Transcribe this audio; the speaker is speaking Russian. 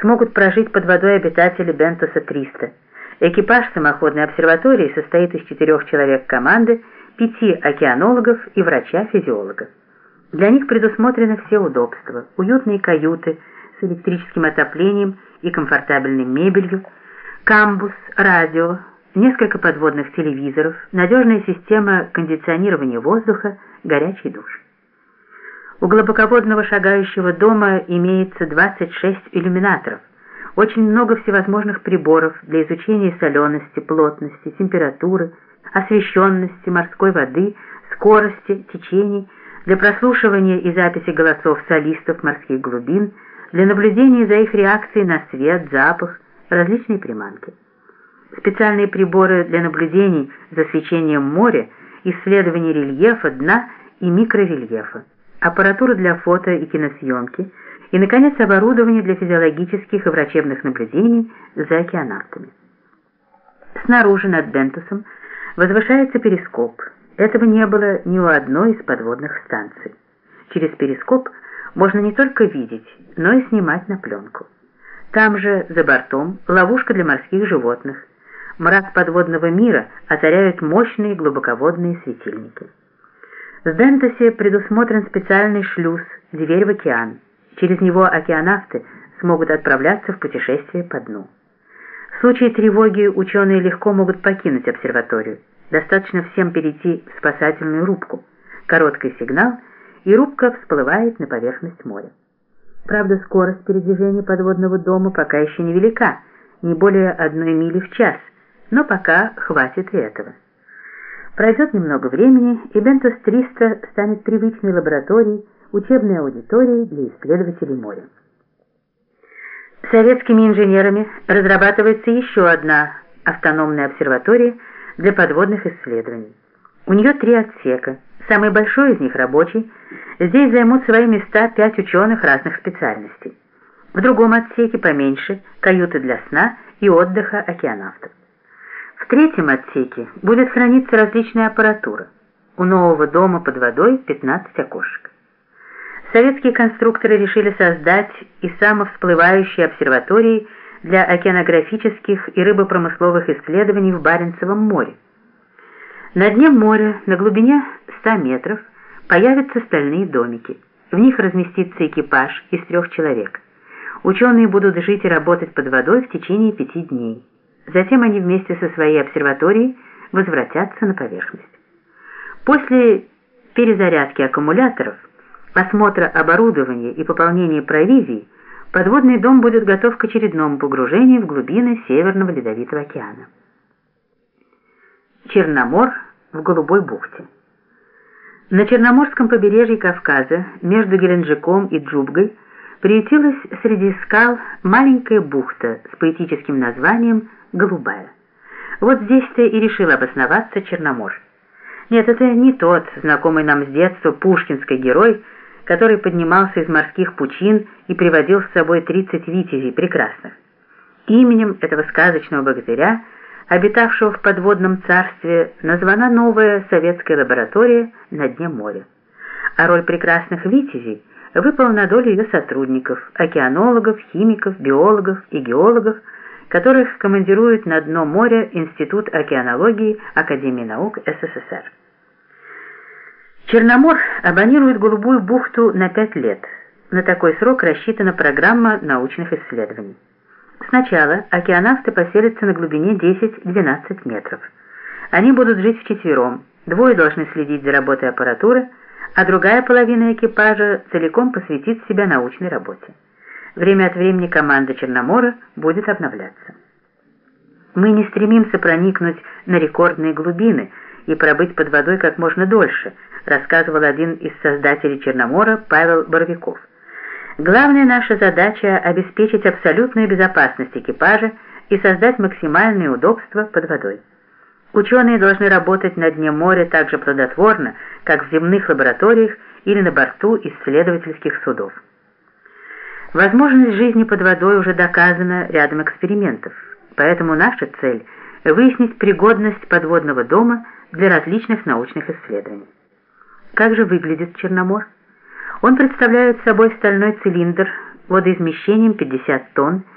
смогут прожить под водой обитатели Бентоса-300. Экипаж самоходной обсерватории состоит из четырех человек команды, пяти океанологов и врача-физиолога. Для них предусмотрены все удобства, уютные каюты с электрическим отоплением и комфортабельной мебелью, камбус, радио, несколько подводных телевизоров, надежная система кондиционирования воздуха, горячий душ. У глубоководного шагающего дома имеется 26 иллюминаторов, очень много всевозможных приборов для изучения солености, плотности, температуры, освещенности морской воды, скорости, течений, для прослушивания и записи голосов солистов морских глубин, для наблюдения за их реакцией на свет, запах, различные приманки. Специальные приборы для наблюдений за свечением моря, исследования рельефа, дна и микрорельефа, аппаратура для фото и киносъемки и, наконец, оборудование для физиологических и врачебных наблюдений за океанавтами. Снаружи над Бентусом возвышается перископ. Этого не было ни у одной из подводных станций. Через перископ можно не только видеть, но и снимать на пленку. Там же, за бортом, ловушка для морских животных. Мрак подводного мира озаряют мощные глубоководные светильники. В Бентосе предусмотрен специальный шлюз, дверь в океан. Через него океанавты смогут отправляться в путешествие по дну. В случае тревоги ученые легко могут покинуть обсерваторию. Достаточно всем перейти в спасательную рубку. Короткий сигнал, и рубка всплывает на поверхность моря. Правда, скорость передвижения подводного дома пока еще невелика, не более одной мили в час, но пока хватит и этого. Пройдет немного времени, и Бентос-300 станет привычной лабораторией, учебной аудиторией для исследователей моря. Советскими инженерами разрабатывается еще одна автономная обсерватория для подводных исследований. У нее три отсека. Самый большой из них рабочий. Здесь займут свои места пять ученых разных специальностей. В другом отсеке поменьше каюты для сна и отдыха океанавтов. Третьем отсеке будет храниться различная аппаратура. У нового дома под водой 15 окошек. Советские конструкторы решили создать и самовсплывающие обсерватории для океанографических и рыбопромысловых исследований в Баренцевом море. На дне моря, на глубине 100 метров, появятся стальные домики. В них разместится экипаж из трех человек. Ученые будут жить и работать под водой в течение пяти дней. Затем они вместе со своей обсерваторией возвратятся на поверхность. После перезарядки аккумуляторов, осмотра оборудования и пополнения провизии, подводный дом будет готов к очередному погружению в глубины Северного Ледовитого океана. Черномор в Голубой бухте. На Черноморском побережье Кавказа, между Геленджиком и Джубгой, приютилась среди скал маленькая бухта с поэтическим названием «Голубая». Вот здесь-то и решил обосноваться Черномор. Нет, это не тот, знакомый нам с детства, пушкинский герой, который поднимался из морских пучин и приводил с собой 30 витязей прекрасных. Именем этого сказочного богатыря, обитавшего в подводном царстве, названа новая советская лаборатория на дне моря. А роль прекрасных витязей выпала на долю ее сотрудников, океанологов, химиков, биологов и геологов, которых командирует на дно моря Институт океанологии Академии наук СССР. Черномор абонирует Голубую бухту на 5 лет. На такой срок рассчитана программа научных исследований. Сначала океанавты поселятся на глубине 10-12 метров. Они будут жить вчетвером, двое должны следить за работой аппаратуры, а другая половина экипажа целиком посвятит себя научной работе. Время от времени команда Черномора будет обновляться. Мы не стремимся проникнуть на рекордные глубины и пробыть под водой как можно дольше, рассказывал один из создателей Черномора Павел Боровиков. Главная наша задача – обеспечить абсолютную безопасность экипажа и создать максимальные удобства под водой. Ученые должны работать на дне моря так же плодотворно, как в земных лабораториях или на борту исследовательских судов. Возможность жизни под водой уже доказана рядом экспериментов, поэтому наша цель – выяснить пригодность подводного дома для различных научных исследований. Как же выглядит Черномор? Он представляет собой стальной цилиндр водоизмещением 50 тонн,